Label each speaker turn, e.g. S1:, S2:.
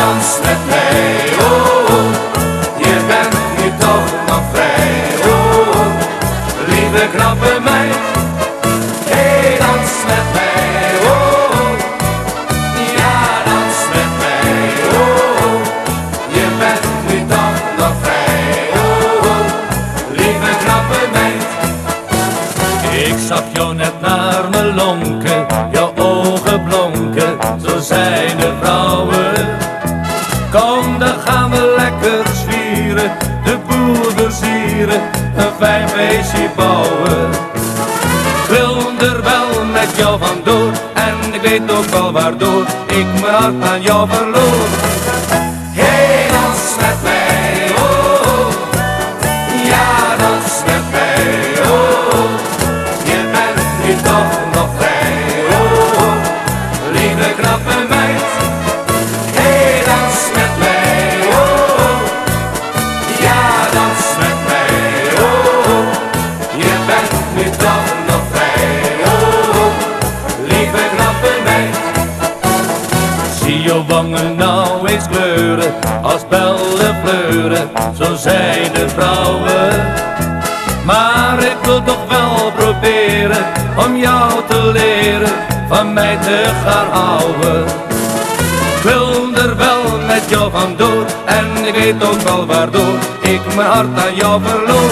S1: Dan met mij, oh, oh. je bent nu toch nog vrij, oh, oh. lieve knappe meid, hey, dans met mij, oh, oh. ja, dans met mij, oh, oh. je bent nu toch nog vrij, oh, oh. lieve grapje meid. Ik zag jou net naar me lonken, jouw ogen blonken, zo zei Kom, dan gaan we lekker zwieren, de boel versieren, een fijn feestje bouwen. Ik wil er wel met jou vandoor, en ik weet ook wel waardoor ik mijn hart aan jou verloor. Hey, dans met mij, oh, oh. ja, dans met mij, oh, oh. je bent nu toch nog vrij, Je wangen nou eens kleuren, als bellen fleuren, zo zijn de vrouwen. Maar ik wil toch wel proberen, om jou te leren, van mij te gaan houden. Ik wil er wel met jou vandoor, en ik weet ook wel waardoor, ik mijn hart aan jou verloor.